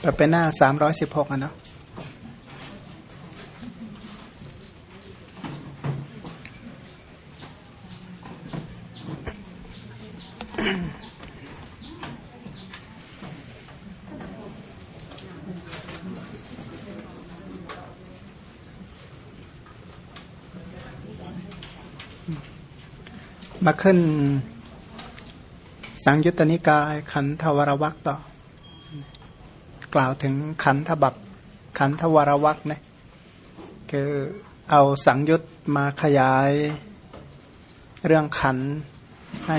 เปิดเป็นหน้าสามร้อยสิบหกอะเนาะมาขึ้น สังยุตตนิกาย ขันธวรวักต่อ กล่าวถึงขันธบับขันธวรวักนะคือเอาสังยุตมาขยายเรื่องขันให้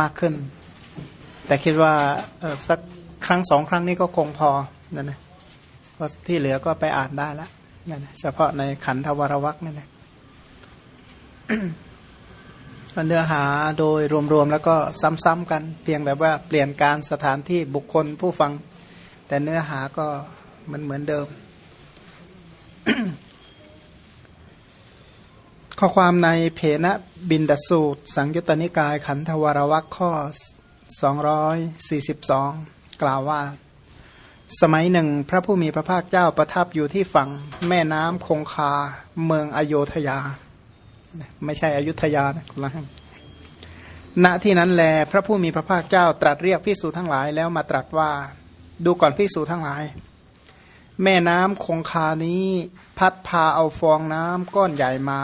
มากขึ้น แต่คิดว่าสักครั้งสองครั้งนี้ก็คงพอนั่นนะเพราะที่เหลือก็ไปอ่านได้แล้วนั่นนะเฉพาะในขันธวรวักนั่นแหละเนื้อหาโดยรวมๆแล้วก็ซ้ำๆกัน เพียงแต่ว่าเปลี่ยนการสถานที่บุคคลผู้ฟัง แต่เนื้อหาก็มันเหมือนเดิม ข้อความในเพนะบินดสูตร สังยุตตนิกายขันธวรวักข้อ 242 กล่าวว่า สมัยหนึ่งพระผู้มีพระภาคเจ้าประทับอยู่ที่ฝั่งแม่น้ำคงคาเมืองอโยธยา ไม่ใช่อยุธยานะคุณละณที่นั้นแล พระผู้มีพระภาคเจ้าตรัสเรียกพิสูจทั้งหลายแล้วมาตรัสว่า ดูก่อนพิสูจทั้งหลาย แม่น้ำคงคานี้ พัดพาเอาฟองน้ำก้อนใหญ่มา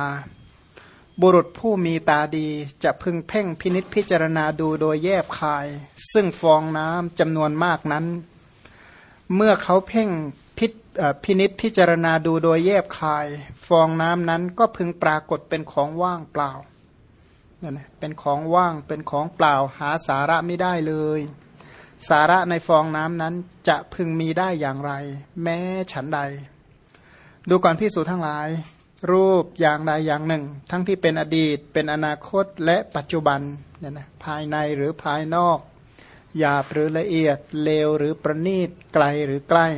บุรุษผู้มีตาดีจะพึงเพ่งพินิษพิจารณาดูโดยแยบคาย ซึ่งฟองน้ำจำนวนมากนั้น เมื่อเขาเพ่งพิพินิษพิจารณาดูโดยแยบคาย ฟองน้ำนั้นก็พึงปรากฏเป็นของว่างเปล่าเนี่ยนะเป็นของว่างเป็นของเปล่าหาสาระไม่ได้เลย สาระในฟองน้ำนั้นจะพึงมีได้อย่างไร แม้ฉันใด ดูก่อนพิสูจทั้งหลาย รูปอย่างใดอย่างหนึ่ง ทั้งที่เป็นอดีต เป็นอนาคตและปัจจุบันเนี่ยนะภายในหรือภายนอกหยาบหรือละเอียดเลวหรือประณีตไกลหรือใกล้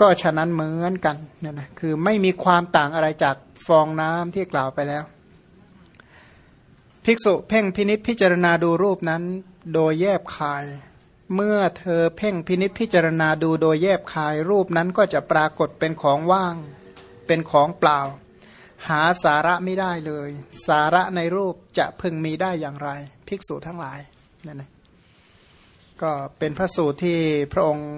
ก็ฉะนั้นเหมือนกันเนี่ยนะคือไม่มีความต่างอะไรจากฟองน้ำที่กล่าวไปแล้ว ภิกษุเพ่งพินิษพิจารณาดูรูปนั้น โดยแยบคาย เมื่อเธอเพ่งพินิษพิจารณาดูโดยแยบคาย รูปนั้นก็จะปรากฏเป็นของว่าง เป็นของเปล่า หาสาระไม่ได้เลย สาระในรูปจะพึงมีได้อย่างไร ภิกษุทั้งหลายนั่นนะก็เป็นพระสูตรที่พระองค์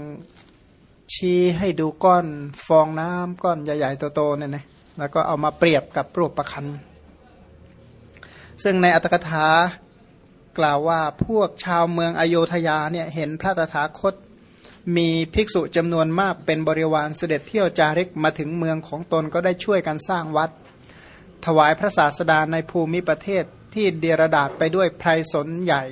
ชี้ให้ดูก้อนฟองน้ำก้อนใหญ่ๆโตๆเนี่ยนะแล้วก็เอามาเปรียบกับรูปประคัน ซึ่งในอัตถกถา กล่าวว่าพวกชาวเมืองอโยธยาเนี่ยเห็นพระตถาคต มีภิกษุจำนวนมากเป็นบริวารเสด็จเที่ยวจาริกมาถึงเมืองของตนก็ได้ช่วยกันสร้างวัด ถวายพระศาสดาในภูมิประเทศที่เดียรดาษไปด้วยไพรสนใหญ่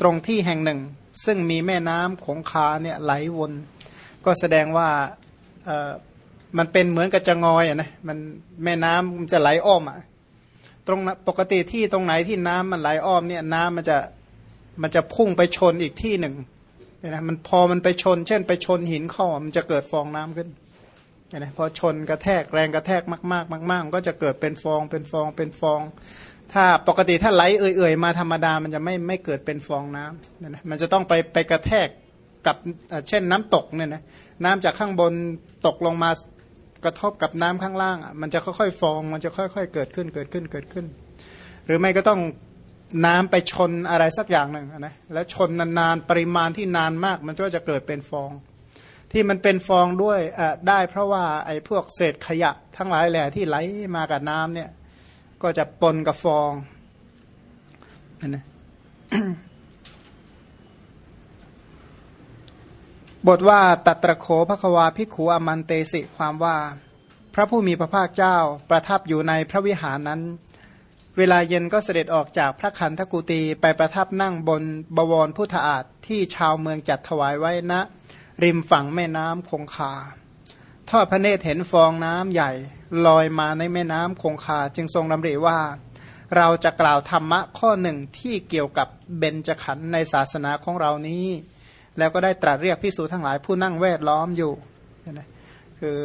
ตรงที่แห่งหนึ่ง ซึ่งมีแม่น้ำคงคาเนี่ยไหลวน ก็แสดงว่าเออมันเป็นเหมือนกับจะงอยอะนะมันแม่น้ำมันจะไหลอ้อมอะ ตรงปกติที่ตรงไหนที่น้ำมันไหลอ้อมเนี่ยน้ำมันจะมันจะพุ่งไปชนอีกที่หนึ่งนะมันพอมันไปชน เช่น ไปชนหินเข้ามันจะเกิดฟองน้ำขึ้นนะพอชนกระแทกแรงกระแทกมากๆมากๆมันก็จะเกิดเป็นฟองเป็นฟองเป็นฟอง ถ้าปกติถ้าไหลเอื่อยๆมาธรรมดามันจะไม่ไม่เกิดเป็นฟองน้ำนะมันจะต้องไปไปกระแทกกับเช่นน้ำตกเนี่ยนะน้ำจากข้างบนตกลงมา กระทบกับน้ำข้างล่างมันจะค่อยๆฟองมันจะค่อย ๆ เกิดขึ้นเกิดขึ้นเกิดขึ้น หรือไม่ก็ต้องน้ำไปชนอะไรสักอย่างหนึ่งนะแล้วชนนานๆปริมาณที่นานมาก มันก็จะเกิดเป็นฟอง ที่มันเป็นฟองด้วยได้เพราะว่าไอ้พวกเศษขยะทั้งหลายแหล่ที่ไหลมากับน้ำเนี่ย ก็จะปนกับฟองนะ บทว่าตัตระโขภควาพิขูอมันเตสิความว่า พระผู้มีพระภาคเจ้าประทับอยู่ในพระวิหารนั้น เวลาเย็นก็เสด็จออกจากพระคันธกุตีไปประทับนั่งบนบวรพุทธอาฏที่ชาวเมืองจัดถวายไว้ณนะริมฝั่งแม่น้ำคงคา ทอดพระเนตรเห็นฟองน้ำใหญ่ ลอยมาในแม่น้ำคงคาจึงทรงดำริว่า เราจะกล่าวธรรมะข้อหนึ่งที่เกี่ยวกับเบญจขันธ์ในศาสนาของเรานี้ แล้วก็ได้ตรัสเรียกพิสูจทั้งหลายผู้นั่งแวดล้อมอยู่นะคือ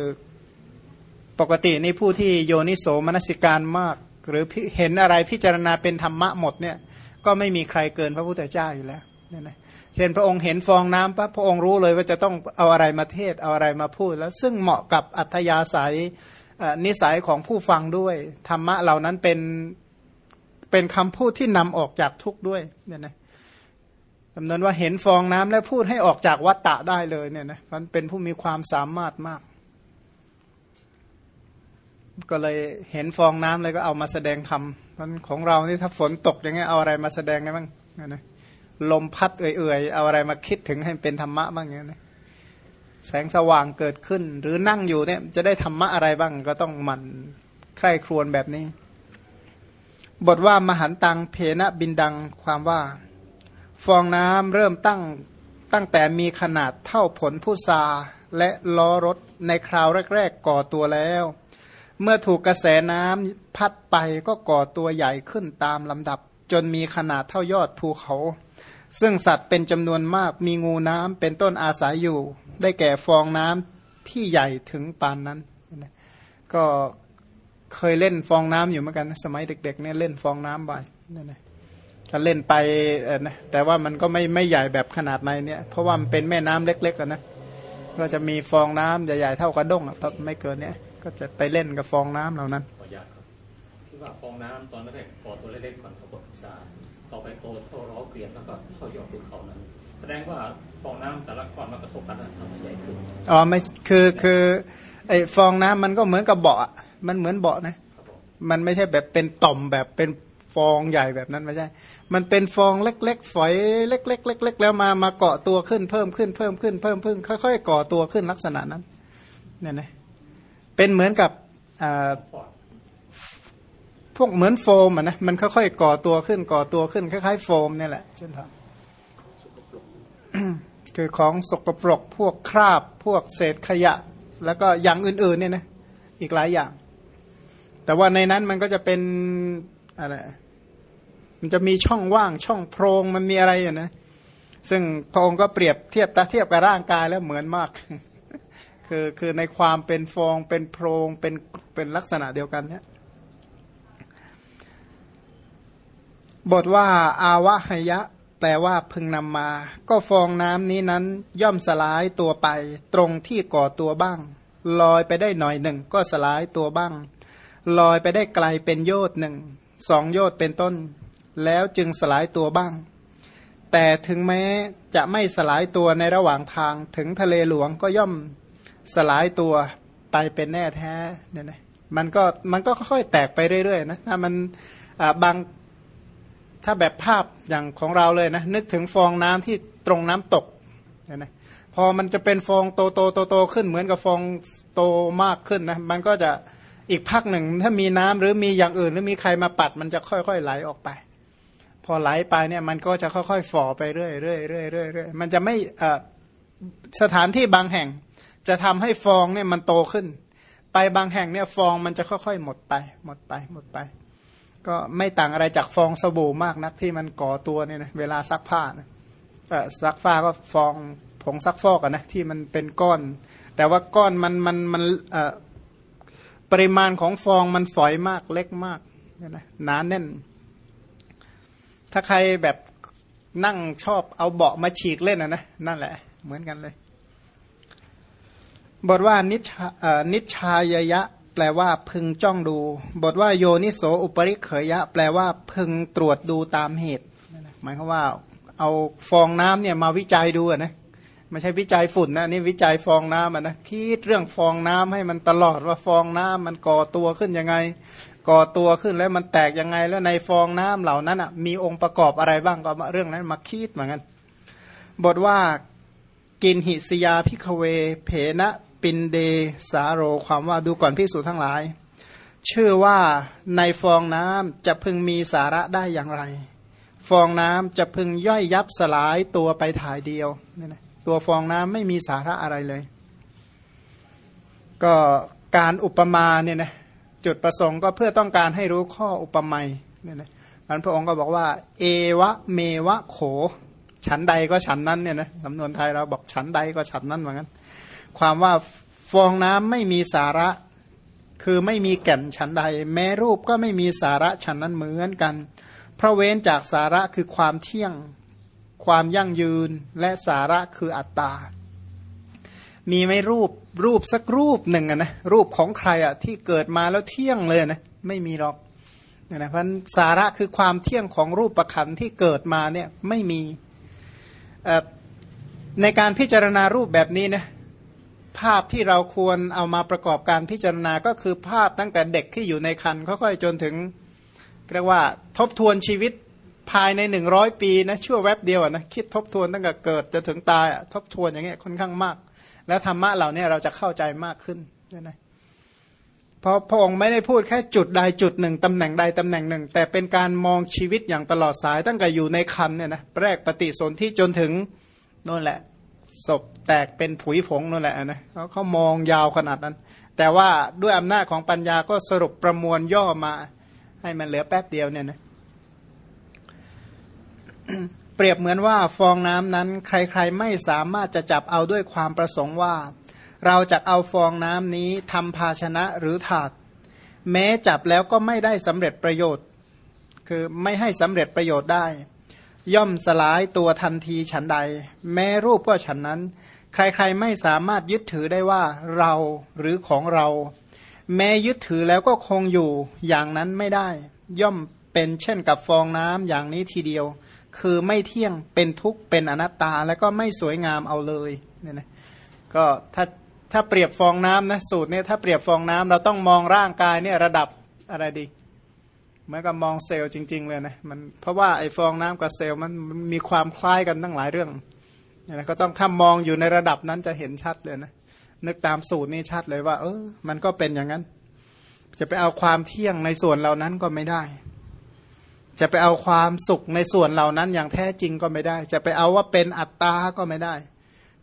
ปกตินี่ผู้ที่โยนิโสมนสิการมาก หรือเห็นอะไรพิจารณาเป็นธรรมะหมดเนี่ยก็ไม่มีใครเกินพระพุทธเจ้าอยู่แล้วเนี่ยนะเช่นพระองค์เห็นฟองน้ำปั๊บพระองค์รู้เลยว่าจะต้องเอาอะไรมาเทศเอาอะไรมาพูด แล้วซึ่งเหมาะกับอัธยาศัยนิสัยของผู้ฟังด้วยธรรมะเหล่านั้นเป็นเป็นคำพูดที่นำออกจากทุกข์ด้วยเนี่ยนะ จำนวนว่าเห็นฟองน้ำและพูดให้ออกจากวัฏฏะได้เลยเนี่ยนะมันเป็นผู้มีความสามารถมาก ก็เลยเห็นฟองน้ำเลยก็เอามาแสดงธรรมมันของเรานี่ถ้าฝนตกอย่างเงี้ยเอาอะไรมาแสดงได้บ้างนะลมพัดเอื่อยๆเอาอะไรมาคิดถึงให้เป็นธรรมะบ้างเงี้ยนะแสงสว่างเกิดขึ้น หรือนั่งอยู่เนี่ยจะได้ธรรมะอะไรบ้าง ก็ต้องหมั่นใคร่ครวญแบบนี้ บทว่ามหันตังเพนะบินดังความว่า ฟองน้ำเริ่มตั้งตั้งแต่มีขนาดเท่าผลผู้ซาและล้อรถในคราวแรก ๆ ก่อตัวแล้ว เมื่อถูกกระแสน้ำพัดไปก็ก่อตัวใหญ่ขึ้นตามลำดับ จนมีขนาดเท่ายอดภูเขา ซึ่งสัตว์เป็นจำนวนมากมีงูน้ำเป็นต้นอาศัยอยู่ ได้แก่ฟองน้ำที่ใหญ่ถึงปานนั้น ก็เคยเล่นฟองน้ำอยู่เหมือนกัน สมัยเด็ก ๆ เนี่ยเล่นฟองน้ำบ่อยนั่นนะ ถ้าเล่นไปนะแต่ว่ามันก็ไม่ไม่ใหญ่แบบขนาดในเนี่ย เพราะว่ามันเป็นแม่น้ำเล็กๆกันนะก็จะมีฟองน้ำใหญ่ๆเท่ากระด้งอะไม่เกินเนี้ยก็จะไปเล่นกับฟองน้ำเหล่านั้นขออนุญาตครับที่ว่าฟองน้ำตอนแรกพอตัวเล็กๆก่อนเขาบดซาต่อไปโตเท่าร้อเกลียนแล้วก็เท่ายอดภูเขานั้น แสดงว่าฟองน้ำแต่ละก้อนมันกระทบกันทำให้ใหญ่ขึ้นอ๋อไม่คือคือไอ้ฟองน้ำมันก็เหมือนกับเบาะมันเหมือนเบาะนะ มันไม่ใช่แบบเป็นต่อมแบบเป็น ฟองใหญ่แบบนั้นไม่ใช่ มันเป็นฟองเล็กๆ ฝอยเล็กๆเล็กๆแล้วมามาเกาะตัวขึ้นเพิ่มขึ้นเพิ่มขึ้นเพิ่มขึ้นค่อยๆก่อตัวขึ้นลักษณะนั้นเนี่ยนะเป็นเหมือนกับพวกเหมือนโฟมอะนะมันค่อยๆก่อตัวขึ้นก่อตัวขึ้นคล้ายๆโฟมเนี่ยแหละเช่นเดียวคือของสกปรกพวกคราบพวกเศษขยะ แล้วก็อย่างอื่นๆเนี่ยนะอีกหลายอย่าง แต่ว่าในนั้นมันก็จะเป็นอะไร มันจะมีช่องว่างช่องโพรงมันมีอะไรอ่นะ ซึ่งพระองค์ก็เปรียบเทียบตาเทียบกับร่างกายแล้วเหมือนมาก คือคือในความเป็นฟองเป็นโพรงเป็นเป็นลักษณะเดียวกันเนี่ยบทว่า อาวะหยะ แปลว่าพึงนำมา ก็ฟองน้ำนี้นั้นย่อมสลายตัวไป ตรงที่ก่อตัวบ้าง ลอยไปได้หน่อยหนึ่ง ก็สลายตัวบ้าง ลอยไปได้ไกลเป็นโยดหนึ่งสองโยดเป็นต้น แล้วจึงสลายตัวบ้าง แต่ถึงแม้จะไม่สลายตัวในระหว่างทางถึงทะเลหลวงก็ย่อมสลายตัวไปเป็นแน่แท้เนี่ยนะมันก็มันก็ค่อยๆแตกไปเรื่อยๆนะถ้ามันบางถ้าแบบภาพอย่างของเราเลยนะ นึกถึงฟองน้ำที่ตรงน้ำตกเนะพอมันจะเป็นฟองโตโตโตโตขึ้นเหมือนกับฟองโตมากขึ้นนะมันก็จะอีกพักหนึ่งถ้ามีน้ำหรือมีอย่างอื่น หรือมีใครมาปัดมันจะค่อยๆไหลออกไป พอไหลไปเนี่ยมันก็จะค่อยๆฝ่อไปเรื่อยๆเรื่อยๆเรื่อยๆมันจะไม่สถานที่บางแห่ง จะทำให้ฟองเนี่ยมันโตขึ้น ไปบางแห่งเนี่ยฟองมันจะค่อยๆหมดไป หมดไปหมดไป ก็ไม่ต่างอะไรจากฟองสบู่มากนักที่มันก่อตัวเนี่ยนะเวลาซักผ้านะซักผ้าก็ฟองผงซักฟอกอะนะที่มันเป็นก้อน แต่ว่าก้อนมันมันมันปริมาณของฟองมันฝอยมากเล็กมากนะหนาแน่น ถ้าใครแบบนั่งชอบเอาเบาะมาฉีกเล่นนะนะนั่นแหละ เหมือนกันเลย บทว่านิชานิชายยะ แปลว่าพึงจ้องดู บทว่าโยนิโสอุปริเขยะ แปลว่าพึงตรวจดูตามเหตุหมายความว่า เอาฟองน้ำเนี่ยมาวิจัยดูนะไม่ใช่วิจัยฝุ่นนะนี่วิจัยฟองน้ำนะคิดเรื่องฟองน้ำให้มันตลอดว่าฟองน้ำมันก่อตัวขึ้นยังไง ก่อตัวขึ้นแล้วมันแตกยังไงแล้วในฟองน้ำเหล่านั้นอะมีองค์ประกอบอะไรบ้างก็เรื่องนั้นมาคิดเหมือนกันบทว่ากินหิสยาพิกเว เพนะปินเดสาโรความว่าดูก่อนพิสูจทั้งหลายเชื่อว่าในฟองน้ำจะพึงมีสาระได้อย่างไร ฟองน้ำจะพึงย่อยยับสลายตัวไปถ่ายเดียวนี่นะตัวฟองน้ำไม่มีสาระอะไรเลย ก็การอุปมาเนี่ยนะ จุดประสงค์ก็เพื่อต้องการให้รู้ข้ออุปมาเนี่ยนะมันพระองค์ก็บอกว่า เอวะเมวะโข ฉันใดก็ฉันนั้นเนี่ยนะสำนวนไทยเราบอกฉันใดก็ฉันนั้นเหมือนกันความว่าฟองน้ำไม่มีสาระ คือไม่มีแก่นฉันใด แม้รูปก็ไม่มีสาระฉันนั้นเหมือนกัน เพราะเว้นจากสาระคือความเที่ยง ความยั่งยืนและสาระคืออัตตา มีไม่รูปรูปสักรูปหนึ่งอะนะรูปของใครอะที่เกิดมาแล้วเที่ยงเลยนะไม่มีหรอกเนี่ยนะเพราะสาระคือความเที่ยงของรูปประคันที่เกิดมาเนี่ยไม่มีในการพิจารณารูปแบบนี้นะภาพที่เราควรเอามาประกอบการพิจารณาก็คือภาพตั้งแต่เด็กที่อยู่ในคันค่อยๆจนถึงเรียกว่าทบทวนชีวิตภายในหนึ่งร้อยปีนะชั่วแวบเดียวนะคิดทบทวนตั้งแต่เกิดจะถึงตายทบทวนอย่างเงี้ยค่อนข้างมาก แล้วธรรมะเหล่านี้เราจะเข้าใจมากขึ้นนะเพราะพระองค์ไม่ได้พูดแค่จุดใดจุดหนึ่งตำแหน่งใดตำแหน่งหนึ่ง แต่เป็นการมองชีวิตอย่างตลอดสายตั้งแต่อยู่ในคันเนี่ยนะแรกปฏิสนธิจนถึงนั่นแหละศพแตกเป็นผุยผงนั่นแหละนะเขาเขามองยาวขนาดนั้น แต่ว่าด้วยอำนาจของปัญญาก็สรุปประมวลย่อมา ให้มันเหลือแป๊บเดียวเนี่ยนะ รียบเหมือนว่าฟองน้ำนั้น ใครๆไม่สามารถจะจับเอาด้วยความประสงค์ว่า เราจะเอาฟองน้ำนี้ทำภาชนะหรือถาด แม้จับแล้วก็ไม่ได้สำเร็จประโยชน์ คือไม่ให้สำเร็จประโยชน์ได้ ย่อมสลายตัวทันทีฉันใด แม้รูปก็ฉันนั้น ใครๆไม่สามารถยึดถือได้ว่าเราหรือของเรา แม้ยึดถือแล้วก็คงอยู่อย่างนั้นไม่ได้ ย่อมเป็นเช่นกับฟองน้ำอย่างนี้ทีเดียว คือไม่เที่ยงเป็นทุกข์เป็นอนัตตาแล้วก็ไม่สวยงามเอาเลยเนี่ยนะก็ถ้าถ้าเปรียบฟองน้ำนะสูตรเนี่ยถ้าเปรียบฟองน้ำเราต้องมองร่างกายเนี่ยระดับอะไรดีเหมือนกับมองเซลล์จริง ๆ เลยนะมันเพราะว่าไอ้ฟองน้ำกับเซลล์มันมีความคล้ายกันตั้งหลายเรื่องเนี่ยนะก็ต้องถ้ามองอยู่ในระดับนั้นจะเห็นชัดเลยนะนึกตามสูตรนี้ชัดเลยว่า เออมันก็เป็นอย่างนั้น จะไปเอาความเที่ยงในส่วนเหล่านั้นก็ไม่ได้ จะไปเอาความสุขในส่วนเหล่านั้นอย่างแท้จริงก็ไม่ได้ จะไปเอาว่าเป็นอัตตาก็ไม่ได้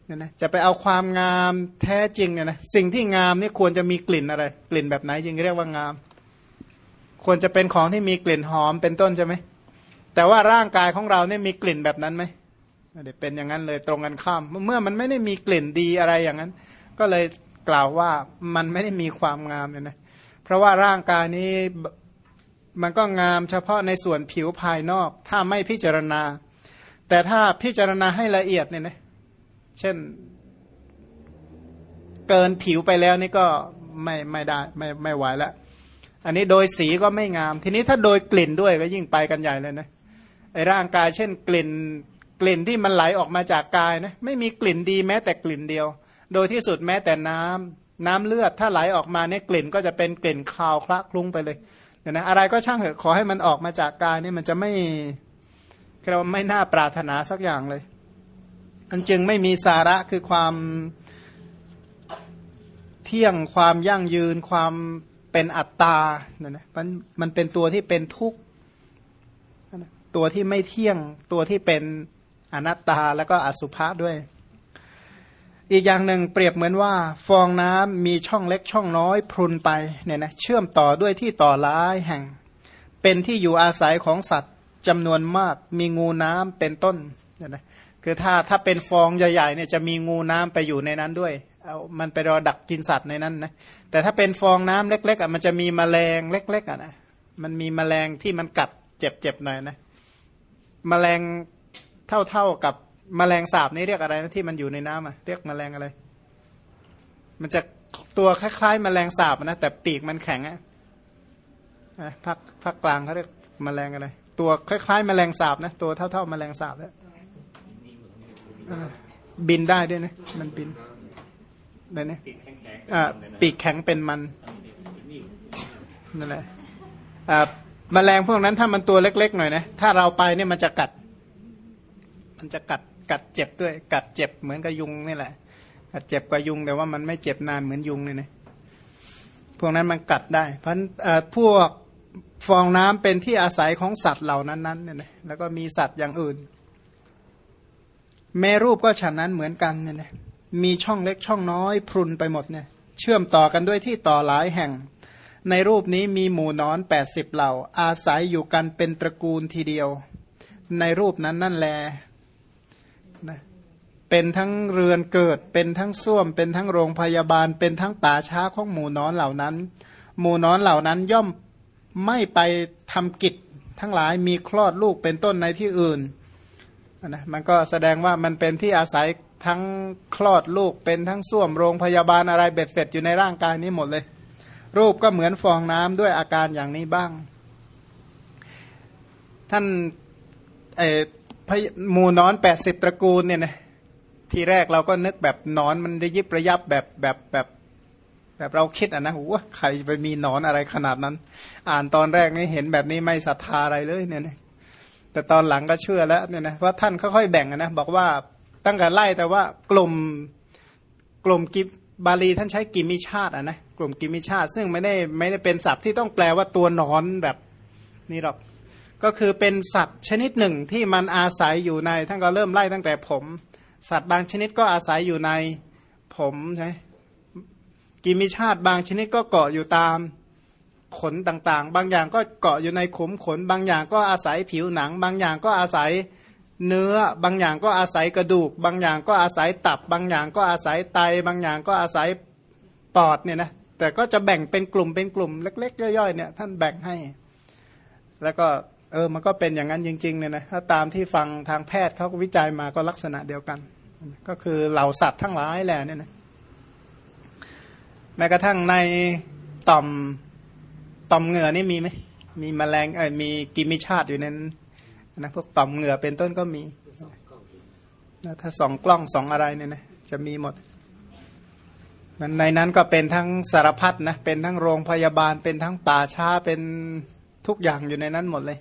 เนี่ยนะจะไปเอาความงามแท้จริงเนี่ยนะสิ่งที่งามนี่ควรจะมีกลิ่นอะไร กลิ่นแบบไหนจึงเรียกว่างาม ควรจะเป็นของที่มีกลิ่นหอมเป็นต้นใช่ไหมแต่ว่าร่างกายของเราเนี่ยมีกลิ่นแบบนั้นไหมไม่ได้เป็นอย่างนั้นเลยตรงกันข้าม เมื่อมันไม่ได้มีกลิ่นดีอะไรอย่างนั้น ก็เลยกล่าวว่ามันไม่ได้มีความงามเนี่ยนะเพราะว่าร่างกายนี้ มันก็งามเฉพาะในส่วนผิวภายนอก ถ้าไม่พิจารณา แต่ถ้าพิจารณาให้ละเอียดเนี่ยนะเช่น เกินผิวไปแล้วนี่ก็ไม่ไม่ได้ไม่ไม่ไหวแล้วอันนี้โดยสีก็ไม่งาม ทีนี้ถ้าโดยกลิ่นด้วยก็ยิ่งไปกันใหญ่เลยนะไอ้ร่างกายเช่น กลิ่น กลิ่นที่มันไหลออกมาจากกายนะไม่มีกลิ่นดีแม้แต่กลิ่นเดียว โดยที่สุดแม้แต่น้ำน้ำเลือดถ้าไหลออกมาเนี่ยกลิ่นก็จะเป็นกลิ่นคาวคละคลุ้งไปเลย เนี่ยนะอะไรก็ช่างเถอะขอให้มันออกมาจากกายนี่มันจะไม่เราไม่น่าปรารถนาสักอย่างเลยมันจึงไม่มีสาระคือความเที่ยงความยั่งยืนความเป็นอัตตาเนี่ยนะมันมันเป็นตัวที่เป็นทุกข์ตัวที่ไม่เที่ยงตัวที่เป็นอนัตตาแล้วก็อสุภะด้วย อีกอย่างหนึ่งเปรียบเหมือนว่า ฟองน้ำมีช่องเล็กช่องน้อยพรุนไปเนี่ยนะเชื่อมต่อด้วยที่ต่อหลายแห่ง เป็นที่อยู่อาศัยของสัตว์จำนวนมากมีงูน้ำเป็นต้นเนี่ยนะคือถ้าถ้าเป็นฟองใหญ่ๆเนี่ยจะมีงูน้ำไปอยู่ในนั้นด้วยเอามันไปรอดักกินสัตว์ในนั้นนะแต่ถ้าเป็นฟองน้ำเล็กๆอะมันจะมีแมลงเล็ก ๆอะนะมันมีแมลงที่มันกัดเจ็บๆหน่อยนะแมลงเท่าๆกับ มแมลงสาบนี่เรียกอะไรนะที่มันอยู่ในน้ำอะเรียกมแมลงอะไร มันจะตัวคล้ายๆมแมลงสาบนะแต่ปีกมันแข็งอะภาคภาคกลางเขาเรียกมแมลงอะไร ตัวคล้ายๆมแมลงสาบนะตัวเท่าๆมแมลงสาบแล้วบินได้ด้วยนะมันบินได้นะปีกแข็งเป็นมันนั่นแหละมแมลงพวกนั้นถ้ามันตัวเล็ก ๆ หน่อยนะถ้าเราไปเนี่ยมันจะกัด มันจะกัด กัดเจ็บด้วย กัดเจ็บเหมือนกับยุงนี่แหละกัดเจ็บกว่ายุงแต่ว่ามันไม่เจ็บนานเหมือนยุงเลยนะพวกนั้นมันกัดได้ เพราะพวกฟองน้ำเป็นที่อาศัยของสัตว์เหล่านั้นๆเนี่ยนะแล้วก็มีสัตว์อย่างอื่น แม่รูปก็ฉันนั้นเหมือนกันเนี่ยนะมีช่องเล็กช่องน้อยพรุนไปหมดเนี่ย เชื่อมต่อกันด้วยที่ต่อหลายแห่ง ในรูปนี้มีหมู่นอนแปดสิบเหล่า อาศัยอยู่กันเป็นตระกูลทีเดียว ในรูปนั้นนั่นแล นะเป็นทั้งเรือนเกิด เป็นทั้งส้วม เป็นทั้งโรงพยาบาล เป็นทั้งป่าช้าของหมู่นอนเหล่านั้น หมู่นอนเหล่านั้นย่อมไม่ไปทำกิจทั้งหลายมีคลอดลูกเป็นต้นในที่อื่นนะมันก็แสดงว่ามันเป็นที่อาศัยทั้งคลอดลูกเป็นทั้งส้วมโรงพยาบาลอะไรเบ็ดเสร็จอยู่ในร่างกายนี้หมดเลย รูปก็เหมือนฟองน้ำด้วยอาการอย่างนี้บ้าง ท่านไอ หมูนอนแปดสิบตระกูลเนี่ยนะทีแรกเราก็นึกแบบนอนมันได้ยิบระยับแบบแบบแบบแบบเราคิดอะนะว่าใครไปมีนอนอะไรขนาดนั้น อ่านตอนแรกนี่เห็นแบบนี้ไม่ศรัทธาอะไรเลยเนี่ยนะแต่ตอนหลังก็เชื่อแล้วเนี่ยนะว่าท่านค่อยๆแบ่งนะบอกว่าตั้งแต่ไล่แต่ว่ากลุ่มกลุ่มกิบาลีท่านใช้กิมิชาติอะนะกลุ่มกิมิชาติ ซึ่งไม่ได้ไม่ได้เป็นศัพท์ที่ต้องแปลว่าตัวนอนแบบนี่หรอก ก็คือเป็นสัตว์ชนิดหนึ่งที่มันอาศัยอยู่ในท่านก็เริ่มไล่ตั้งแต่ผม สัตว์บางชนิดก็อาศัยอยู่ในผมใช่กิมิชาติบางชนิดก็เกาะอยู่ตามขนต่างๆ บางอย่างก็เกาะอยู่ในขุมขน บางอย่างก็อาศัยผิวหนัง บางอย่างก็อาศัยเนื้อ บางอย่างก็อาศัยกระดูก บางอย่างก็อาศัยตับ บางอย่างก็อาศัยไต บางอย่างก็อาศัยปอดเนี่ยนะ แต่ก็จะแบ่งเป็นกลุ่มเป็นกลุ่มเล็ก ๆ ย่อยๆเนี่ยท่านแบ่งให้ แล้วก็ เออมันก็เป็นอย่างนั้นจริงๆเนี่ยนะถ้าตามที่ฟังทางแพทย์เขาวิจัยมาก็ลักษณะเดียวกัน ก็คือเหล่าสัตว์ทั้งหลายแหละเนี่ยนะแม้กระทั่งในต่อมต่อมเหงื่อนี่มีไหมมีแมลงเออมีกิมิชาติอยู่ในนั้นนะพวกต่อมเหงื่อเป็นต้นก็มีถ้าสองกล้องสองอะไรเนี่ยนะจะมีหมดในนั้นก็เป็นทั้งสารพัดนะเป็นทั้งโรงพยาบาลเป็นทั้งป่าช้าเป็นทุกอย่างอยู่ในนั้นหมดเลย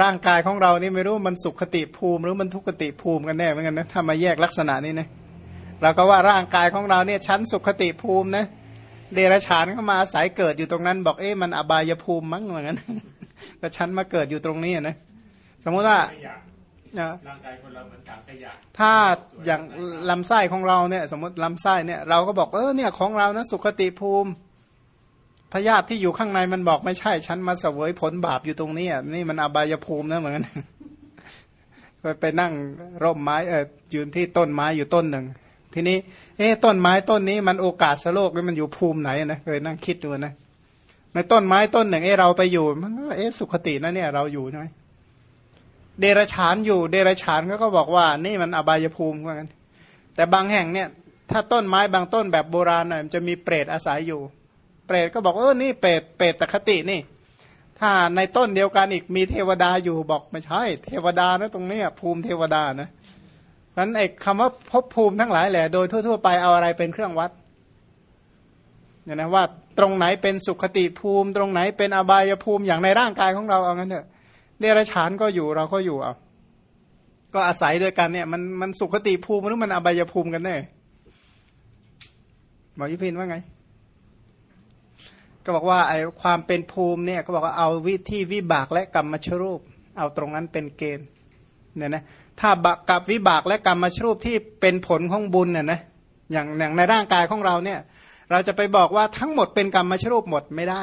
ร่างกายของเรานี่ไม่รู้มันสุขติภูมิ หรือมันทุกขติภูมิกันแน่เหมือนกันนะถ้ามาแยกลักษณะนี้นะเราก็ว่าร่างกายของเราเนี่ยชั้นสุขติภูมินะเดรัจฉานเข้ามาอาศัยเกิดอยู่ตรงนั้น บอกเอ๊ะมันอบายภูมิมั้งเหมือนกันแต่ฉันมาเกิดอยู่ตรงนี้นะสมมุติว่าร่างกายคนเราเหมือนถังขยะถ้าอย่างลำไส้ของเราเนี่ย สมมติลำไส้เนี่ยเราก็บอกเออเนี่ยของเรานะสุขติภูมิ พยาธิที่อยู่ข้างในมันบอกไม่ใช่ ฉันมาเสวยผลบาปอยู่ตรงนี้นี่มันอบายภูมินะเหมือนกันไปนั่งร่มไม้เออยืนที่ต้นไม้อยู่ต้นหนึ่ง ทีนี้ เอ๊ต้นไม้ต้นนี้มันโอกาสสโลกมันอยู่ภูมิไหนนะเคยนั่งคิดดูนะในต้นไม้ต้นหนึ่งเอ๊เราไปอยู่มันเอ๊สุขตินะเนี่ยเราอยู่ใช่ไหมเดรฉานอยู่ เดรฉานเขาก็บอกว่า นี่มันอบายภูมิเหมือนกันแต่บางแห่งเนี่ย ถ้าต้นไม้บางต้นแบบโบราณหน่อยมันจะมีเปรตอาศัยอยู่ เปรตก็บอกเออนี่เปรตเปรตตคตินี่ ถ้าในต้นเดียวกันอีกมีเทวดาอยู่บอกไม่ใช่ เทวดานะตรงนี้ภูมิเทวดานะนั้นไอ้คำว่าภพภูมิทั้งหลายแหละโดยทั่ว ๆ ไปเอาอะไรเป็นเครื่องวัดเนี่ยนะว่าตรงไหนเป็นสุขติภูมิ ตรงไหนเป็นอบายภูมิอย่างในร่างกายของเราเอางั้นเถอะเดรัจฉานก็อยู่เราก็อยู่เอาก็อาศัยด้วยกันเนี่ยมันมันสุขติภูมิหรือมันอบายภูมิกันแน่บอยุพินว่าไง ก็บอกว่าไอ้ความเป็นภูมิเนี่ยก็บอกว่าเอาวิธีวิบากและกรรมชรูป เอาตรงนั้นเป็นเกณฑ์เนี่ยนะถ้าบกับวิบากและกรรมชรูปที่เป็นผลของบุญเนี่ยนะอย่างอย่างในร่างกายของเราเนี่ยเราจะไปบอกว่าทั้งหมดเป็นกรรมชรูปหมดไม่ได้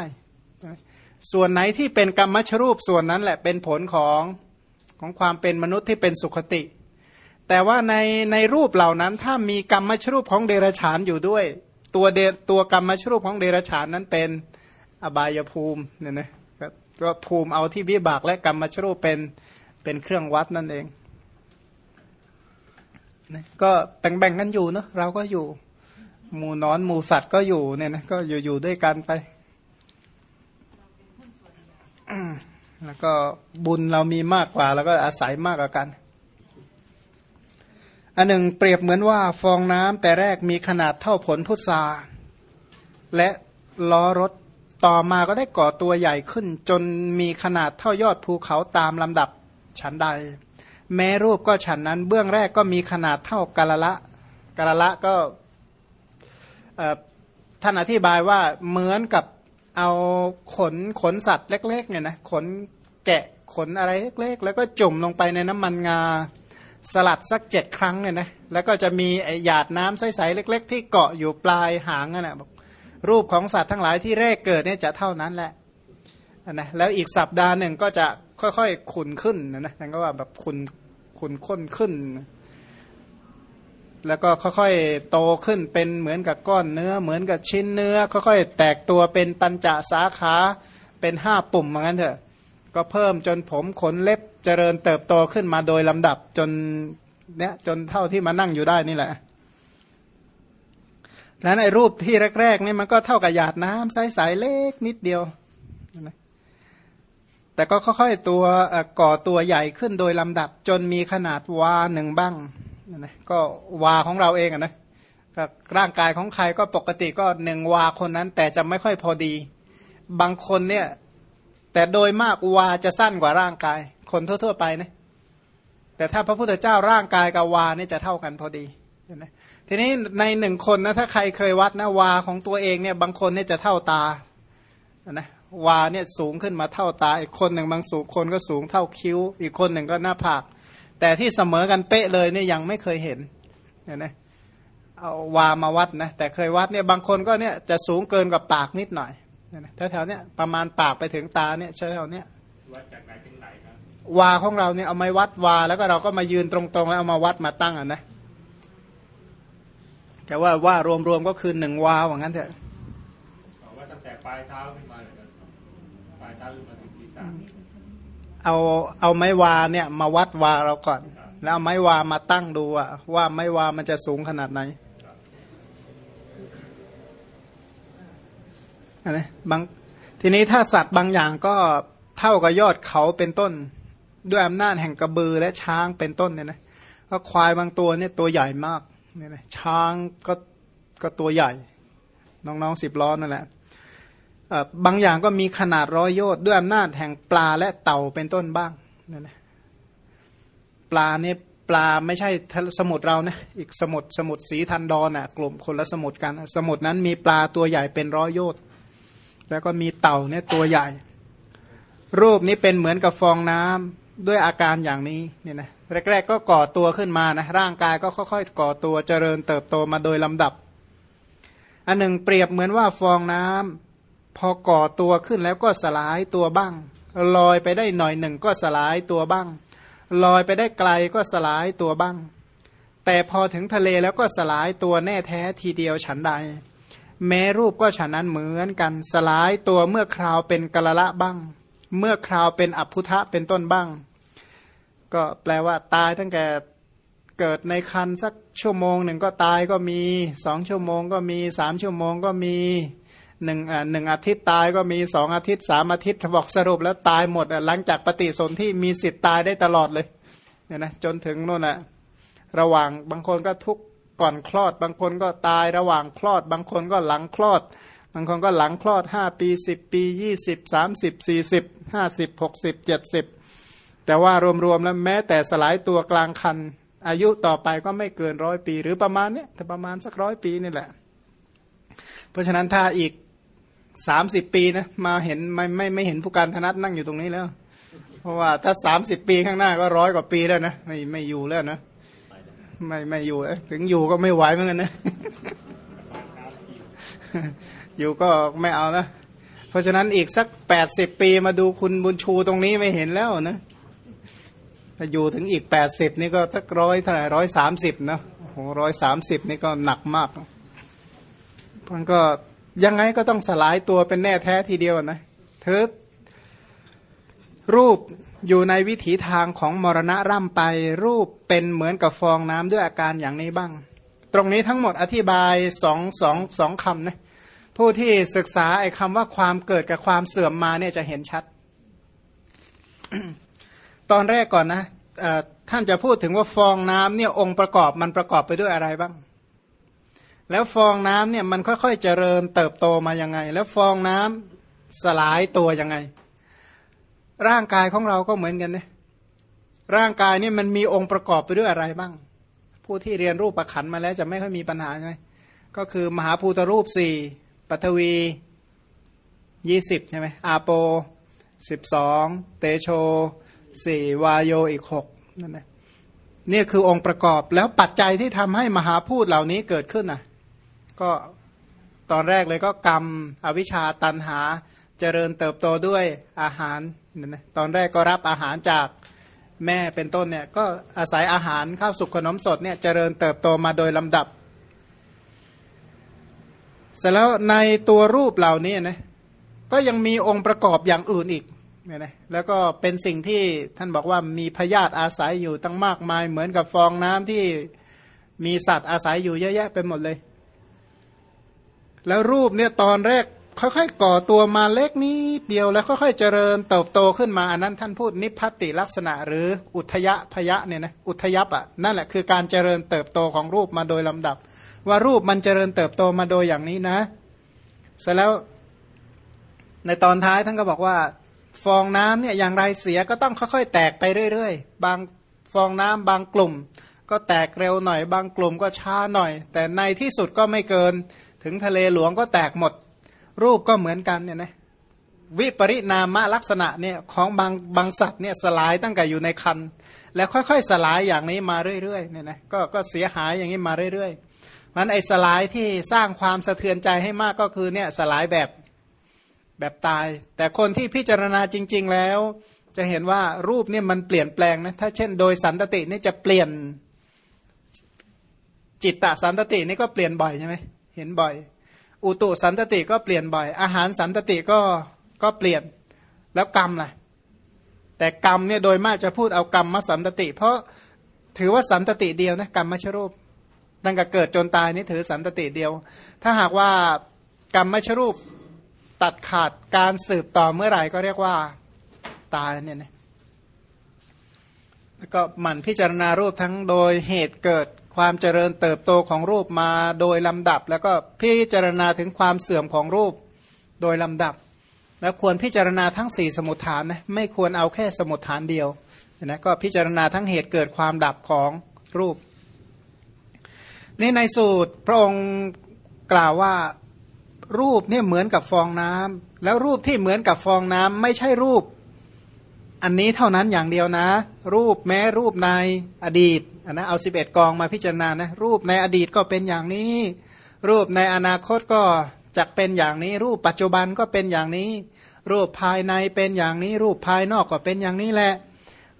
ส่วนไหนที่เป็นกรรมชรูปส่วนนั้นแหละเป็นผลของของความเป็นมนุษย์ที่เป็นสุขติ แต่ว่าในในรูปเหล่านั้นถ้ามีกรรมชรูปของเดรัจฉานอยู่ด้วย ตัวเดตัวกรรมชรูปของเดรัจฉานนั้นเป็น อบายภูมิเนี่ยนะก็ภูมิเอาที่วิบากและกรรมชรูปเป็นเป็นเครื่องวัดนั่นเองก็แบ่งๆกันอยู่เนาะเราก็อยู่ หมูนอนหมูสัตว์ก็อยู่เนี่ยนะก็อยู่อยู่ด้วยกันไปแล้วก็บุญเรามีมากกว่า แล้วก็อาศัยมากกว่ากัน อันหนึ่งเปรียบเหมือนว่าฟองน้ำแต่แรกมีขนาดเท่าผลพุทราและล้อรถ ต่อมาก็ได้ก่อตัวใหญ่ขึ้น จนมีขนาดเท่ายอดภูเขาตามลำดับฉันใด แม้รูปก็ฉันนั้นเบื้องแรกก็มีขนาดเท่ากาละละกาละละก็ท่านอธิบายว่าเหมือนกับเอาขนขนสัตว์เล็กๆเนี่ยนะขนแกะขนอะไรเล็กๆ แล้วก็จุ่มลงไปในน้ำมันงาสลัดสักเจ็ดครั้งเนี่ยนะแล้วก็จะมีหยาดน้ำใสๆเล็ก ๆ ที่เกาะอยู่ปลายหางนั่นแหละ รูปของสัตว์ทั้งหลายที่แรกเกิดเนี่ยจะเท่านั้นแหละนะแล้วอีกสัปดาห์หนึ่งก็จะค่อยๆขุนขึ้นนะนั่นก็ว่าแบบขุนขุนข้นขึ้น แล้วก็ค่อยๆโตขึ้นเป็นเหมือนกับก้อนเนื้อ เหมือนกับชิ้นเนื้อ ค่อยๆแตกตัวเป็นปัญจสาขาเป็นห้าปุ่มเหมือนกันเถอะ ก็เพิ่มจนผมขนเล็บเจริญเติบโตขึ้นมาโดยลำดับจนเนี่ยจนเท่าที่มานั่งอยู่ได้นี่แหละ แล้วไอ้รูปที่แรกๆนี่มันก็เท่ากับหยาดน้ำใสๆเล็กนิดเดียว แต่ก็ค่อยๆตัวก่อตัวใหญ่ขึ้นโดยลำดับจนมีขนาดวาหนึ่งบ้างนะก็วาของเราเองอะนะร่างกายของใครก็ปกติก็หนึ่งวาคนนั้น แต่จะไม่ค่อยพอดี บางคนเนี่ย แต่โดยมากวาจะสั้นกว่าร่างกาย คนทั่ว ๆ ไปนะแต่ถ้าพระพุทธเจ้าร่างกายกับวาเนี่ยจะเท่ากันพอดี เห็นไหมทีนี้ในหนึ่งคนนะถ้าใครเคยวัดนะวาของตัวเองเนี่ยบางคนเนี่ยจะเท่าตานะวาเนี่ยสูงขึ้นมาเท่าตา อีกคนหนึ่งบางสูงคนก็สูงเท่าคิ้ว อีกคนหนึ่งก็หน้าผาก แต่ที่เสมอกันเป๊ะเลยเนี่ยยังไม่เคยเห็นเห็นไหมเอาวามาวัดนะแต่เคยวัดเนี่ยบางคนก็เนี่ยจะสูงเกินกับปากนิดหน่อยแถวๆเนี้ยประมาณปากไปถึงตาเนี่ยใช่แถวเนี้ยวัดจากไหนถึงไหนครับวาของเราเนี่ยเอาไม้วัดวาแล้วก็เราก็มายืนตรงๆแล้วเอามาวัดมาตั้งอะนะ แต่ว่าว่ารวมๆก็คือหนึ่งวาว่างั้นเถอะว่าตั้งแต่ปลายเท้าขึ้นมาเลยปลายเท้าขึ้นมาถึงศีรษะเอาเอาไม้วาเนี่ย มาวัดวาเราก่อน แล้วไม้วามาตั้งดูว่าว่าไม้วามันจะสูงขนาดไหนนะบางทีนี้ถ้าสัตว์บางอย่างก็เท่ากับยอดเขาเป็นต้น ด้วยอำนาจแห่งกระบือและช้างเป็นต้นเนี่ยนะก็ควายบางตัวเนี่ยตัวใหญ่มาก เนี่ยนะช้างก็ก็ตัวใหญ่ น้องๆสิบล้อนั่นแหละบางอย่างก็มีขนาดร้อยโยชน์ด้วยอำนาจแห่งปลาและเต่าเป็นต้นบ้างนั่นนะปลาเนี่ยปลาไม่ใช่สมุทรเรานะอีกสมุทรสมุทรสีทันดอนอะกลุ่มคนละสมุทรกัน สมุทรนั้นมีปลาตัวใหญ่เป็นร้อยโยชน์แล้วก็มีเต่าเนี่ยตัวใหญ่ รูปนี้เป็นเหมือนกับฟองน้ำด้วยอาการอย่างนี้เนี่ยนะ แรกๆก็ก่อตัวขึ้นมานะร่างกายก็ค่อยๆก่อตัวเจริญเติบโตมาโดยลำดับ อันหนึ่งเปรียบเหมือนว่าฟองน้ำพอก่อตัวขึ้นแล้วก็สลายตัวบ้าง ลอยไปได้หน่อยหนึ่งก็สลายตัวบ้าง ลอยไปได้ไกลก็สลายตัวบ้าง แต่พอถึงทะเลแล้วก็สลายตัวแน่แท้ทีเดียวฉันใด แม้รูปก็ฉันนั้นเหมือนกันสลายตัวเมื่อคราวเป็นกะละบ้าง เมื่อคราวเป็นอัพุทะเป็นต้นบ้าง ก็แปลว่าตายตั้งแต่เกิดในคันสักชั่วโมงหนึ่งก็ตายก็มีสองชั่วโมงก็มีสามชั่วโมงก็มีหนึ่งอ่าหนึ่งอาทิตย์ตายก็มีสองอาทิตย์สามอาทิตย์บอกสรุปแล้วตายหมดหลังจากปฏิสนธิมีสิทธิ์ตายได้ตลอดเลยเนี่ยนะจนถึงนู่นแหะระหว่างบางคนก็ทุกก่อนคลอด บางคนก็ตายระหว่างคลอด บางคนก็หลังคลอด บางคนก็หลังคลอดห้าปีสิบปียี่สิบสามสิบสี่สิบห้าสิบหกสิบเจ็ดสิบ แต่ว่ารวมๆแล้วแม้แต่สลายตัวกลางคัน อายุต่อไปก็ไม่เกินร้อยปี หรือประมาณเนี้ยแต่ประมาณสักร้อยปีนี่แหละ เพราะฉะนั้นถ้าอีกสามสิบปีนะมาเห็นไม่ไม่ไม่เห็นผู้การธนัตนั่งอยู่ตรงนี้แล้ว เพราะว่าถ้าสามสิบปีข้างหน้าก็ร้อยกว่าปีแล้วนะไม่ไม่อยู่แล้วนะไม่ไม่อยู่ถึงอยู่ก็ไม่ไหวเหมือนกันนะ อยู่ก็ไม่เอานะเพราะฉะนั้นอีกสักแปดสิบปีมาดูคุณบุญชูตรงนี้ไม่เห็นแล้วนะ ถ้าอยู่ถึงอีกแปดสิบนี่ก็ทักร้อยเท่าไหร่ร้อยสามสิบนะโอ้ร้อยสามสิบนี่ก็หนักมากมันก็ยังไงก็ต้องสลายตัวเป็นแน่แท้ทีเดียวนะเธอรูปอยู่ในวิถีทางของมรณะร่ำไป รูปเป็นเหมือนกับฟองน้ำด้วยอาการอย่างนี้บ้าง ตรงนี้ทั้งหมดอธิบายสองสองสองคำนะผู้ที่ศึกษาไอ้คำว่าความเกิดกับความเสื่อมมาเนี่ยจะเห็นชัด ตอนแรกก่อนนะท่านจะพูดถึงว่าฟองน้ำเนี่ยองค์ประกอบมันประกอบไปด้วยอะไรบ้าง แล้วฟองน้ำเนี่ยมันค่อยๆเจริญเติบโตมายังไง แล้วฟองน้ำสลายตัวยังไง ร่างกายของเราก็เหมือนกันเนะร่างกายนี่มันมีองค์ประกอบไปด้วยอะไรบ้าง ผู้ที่เรียนรูปประขันมาแล้วจะไม่ค่อยมีปัญหาใช่ไหมก็คือมหาภูตรูปสี่ปัทวียี่สิบใช่ไหมอาโปสิบสองเตโช สี่วายโยอีกหกนั่นนะนี่คือองค์ประกอบแล้วปัจจัยที่ทำให้มหาพูดเหล่านี้เกิดขึ้นนะก็ตอนแรกเลยก็กรรม อวิชชาตันหาเจริญเติบโตด้วยอาหารนั่นนะตอนแรกก็รับอาหารจากแม่เป็นต้นเนี่ยก็อาศัยอาหารข้าวสุกขนมสดเนี่ยเจริญเติบโตมาโดยลำดับ เสร็จแล้วในตัวรูปเหล่านี้นะก็ยังมีองค์ประกอบอย่างอื่นอีก เนี่ยนะแล้วก็เป็นสิ่งที่ท่านบอกว่ามีพยาธิอาศัยอยู่ตั้งมากมาย เหมือนกับฟองน้ำที่มีสัตว์อาศัยอยู่เยอะแยะไปหมดเลย แล้วรูปเนี่ยตอนแรกค่อยๆ ก่อตัวมาเล็กนิดเดียวแล้วค่อยๆเจริญเติบโตขึ้นมาอันนั้นท่านพูดนิพพติลักษณะ หรืออุทยพยะเนี่ยนะอุทยับอะนั่นแหละคือการเจริญเติบโตของรูปมาโดยลำดับ ว่ารูปมันเจริญเติบโตมาโดยอย่างนี้นะ เสร็จแล้วในตอนท้ายท่านก็บอกว่า ฟองน้ำเนี่ยอย่างไรเสียก็ต้องค่อยๆ แตกไปเรื่อยๆ บางฟองน้ำบางกลุ่ม ก็แตกเร็วหน่อย บางกลุ่มก็ช้าหน่อย แต่ในที่สุดก็ไม่เกิน ถึงทะเลหลวงก็แตกหมด รูปก็เหมือนกันเนี่ยนะวิปริณามลักษณะเนี่ยของบางบางสัตว์เนี่ยสลายตั้งแต่อยู่ในคันแล้วค่อยๆ สลายอย่างนี้มาเรื่อยๆเนี่ยนะก็ก็เสียหายอย่างนี้มาเรื่อยๆมันไอ้สลายที่สร้างความสะเทือนใจให้มากก็คือเนี่ยสลายแบบ แบบตาย แต่คนที่พิจารณาจริง ๆแล้ว จะเห็นว่ารูปเนี่ยมันเปลี่ยนแปลงนะถ้าเช่นโดยสันตตินี่จะเปลี่ยนจิตตสันตตินี่ก็เปลี่ยนบ่อยใช่ไหมเห็นบ่อย อุตุสันตติก็เปลี่ยนบ่อย อาหารสันตติก็ก็เปลี่ยนแล้วกรรมล่ะแต่กรรมเนี่ยโดยมากจะพูดเอากรรมมาสันตติ เพราะถือว่าสันตติเดียวนะกัมมชรูปตั้งแต่เกิดจนตายนี่ถือสันตติเดียว ถ้าหากว่ากรรมมชรูป ตัดขาดการสืบต่อเมื่อไหร่ก็เรียกว่าตายเนี่ยนะแล้วก็หมั่นพิจารณารูปทั้งโดยเหตุเกิดความเจริญเติบโตของรูปมาโดยลำดับ แล้วก็พิจารณาถึงความเสื่อมของรูปโดยลำดับ แล้วควรพิจารณาทั้งสี่สมุทฐานนะไม่ควรเอาแค่สมุทฐานเดียวนะก็พิจารณาทั้งเหตุเกิดความดับของรูปนี่ในสูตรพระองค์กล่าวว่า รูปเนี่ยเหมือนกับฟองน้ำแล้วรูปที่เหมือนกับฟองน้ำไม่ใช่รูป อันนี้เท่านั้นอย่างเดียวนะ รูปแม้รูปในอดีตอันนะเอาสิบเอ็ดกองมาพิจารณานะรูปในอดีตก็เป็นอย่างนี้ รูปในอนาคตก็จะเป็นอย่างนี้ รูปปัจจุบันก็เป็นอย่างนี้ รูปภายในเป็นอย่างนี้ รูปภายนอกก็เป็นอย่างนี้แหละ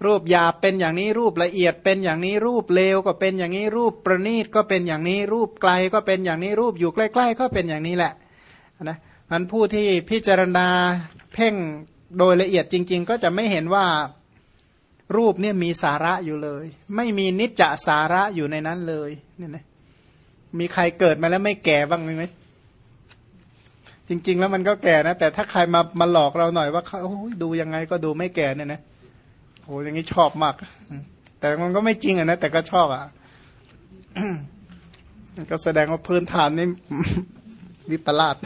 รูปหยาบเป็นอย่างนี้ รูปละเอียดเป็นอย่างนี้ รูปเลวก็เป็นอย่างนี้ รูปประณีตก็เป็นอย่างนี้ รูปไกลก็เป็นอย่างนี้ รูปอยู่ใกล้ ๆ ก็เป็นอย่างนี้แหละ นะมันผู้ที่พิจารณาเพ่งโดยละเอียดจริง ๆ ก็จะไม่เห็นว่ารูปเนี่ยมีสาระอยู่เลย ไม่มีนิจจสาระอยู่ในนั้นเลยเนี่ยนะมีใครเกิดมาแล้วไม่แก่บ้างไหมจริง ๆ แล้วมันก็แก่นะ แต่ถ้าใครมามาหลอกเราหน่อยว่าเขาดูยังไงก็ดูไม่แก่เนี่ยนะโหอย่างนี้ชอบมาก แต่มันก็ไม่จริงอะนะแต่ก็ชอบอะก็แสดงว่าพื้นฐานนี่วิปลาส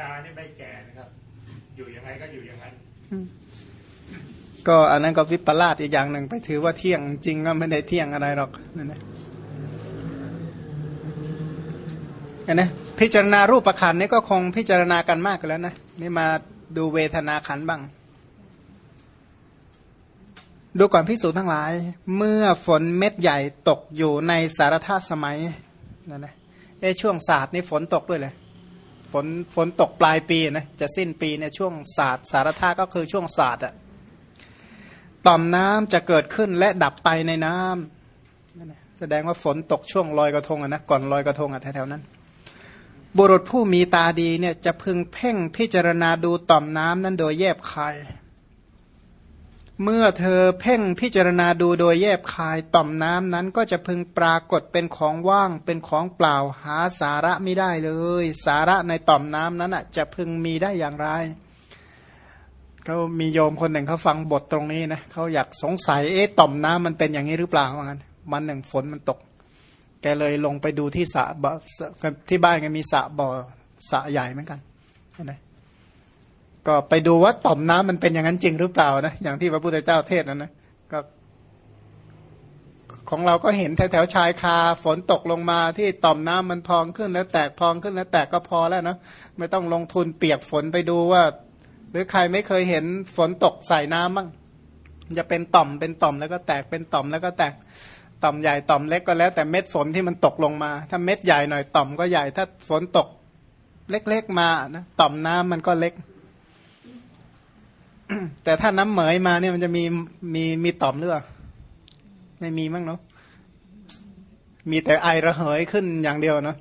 ดานี่ไม่แก่นะครับ อยู่ยังไงก็อยู่อย่างนั้นก็อันนั้นก็วิปลาสอีกอย่างหนึ่งไปถือว่าเที่ยงจริงก็ไม่ได้เที่ยงอะไรหรอกนั่นนะอันนะพิจารณารูปประคันนี่ก็คงพิจารณากันมากแล้วนะนี่มาดูเวทนาขันบ้าง ดูก่อนพิสูจน์ทั้งหลาย เมื่อฝนเม็ดใหญ่ตกอยู่ในสารธาสมัยนั่นนะเอช่วงศาสตร์นี่ฝนตกด้วยเลย ฝนฝนตกปลายปีนะจะสิ้นปีเนี่ยช่วงศาสตร์สารธาก็คือช่วงศาสตร์อะต่อมน้ำจะเกิดขึ้นและดับไปในน้ำแสดงว่าฝนตกช่วงลอยกระทงอะนะก่อนลอยกระทงอะแถวๆนั้น บุรุษผู้มีตาดีเนี่ยจะพึงเพ่งพิจารณาดูต่อมน้ำนั้นโดยแยบคาย เมื่อเธอเพ่งพิจารณาดูโดยแยบคายต่อมน้ำนั้นก็จะพึงปรากฏเป็นของว่างเป็นของเปล่าหาสาระไม่ได้เลย สาระในต่อมน้ำนั้นจะพึงมีได้อย่างไรเขามีโยมคนหนึ่งเขาฟังบทตรงนี้นะเขาอยากสงสัยเอ๊ะต่อมน้ำมันเป็นอย่างนี้หรือเปล่าว่างั้นมันหนึ่งฝนมันตก แกเลยลงไปดูที่สระที่บ้านก็มีสระบ่อสระใหญ่เหมือนกันเห็นไหม ก็ไปดูว่าต่อมน้ำมันเป็นอย่างนั้นจริงหรือเปล่านะอย่างที่พระพุทธเจ้าเทศนั้นนะก็ของเราก็เห็นแถวๆชายคาฝนตกลงมาที่ต่อมน้ำมันพองขึ้นแล้วแตกพองขึ้นแล้วแตกก็พอแล้วนะไม่ต้องลงทุนเปียกฝนไปดูว่า หรือใครไม่เคยเห็นฝนตกใส่น้ำบ้างจะเป็นต่อมเป็นต่อมแล้วก็แตกเป็นต่อมแล้วก็แตกต่อมใหญ่ต่อมเล็กก็แล้ว แต่เม็ดฝนที่มันตกลงมา ถ้าเม็ดใหญ่หน่อยต่อมก็ใหญ่ ถ้าฝนตกเล็กๆมานะต่อมน้ำมันก็เล็ก แต่ถ้าน้ำเหมยมาเนี่ยมันจะมีมีมีต่อมหรือเปล่าไม่มีมั้งเนาะมีแต่ไอระเหยขึ้นอย่างเดียวเนาะ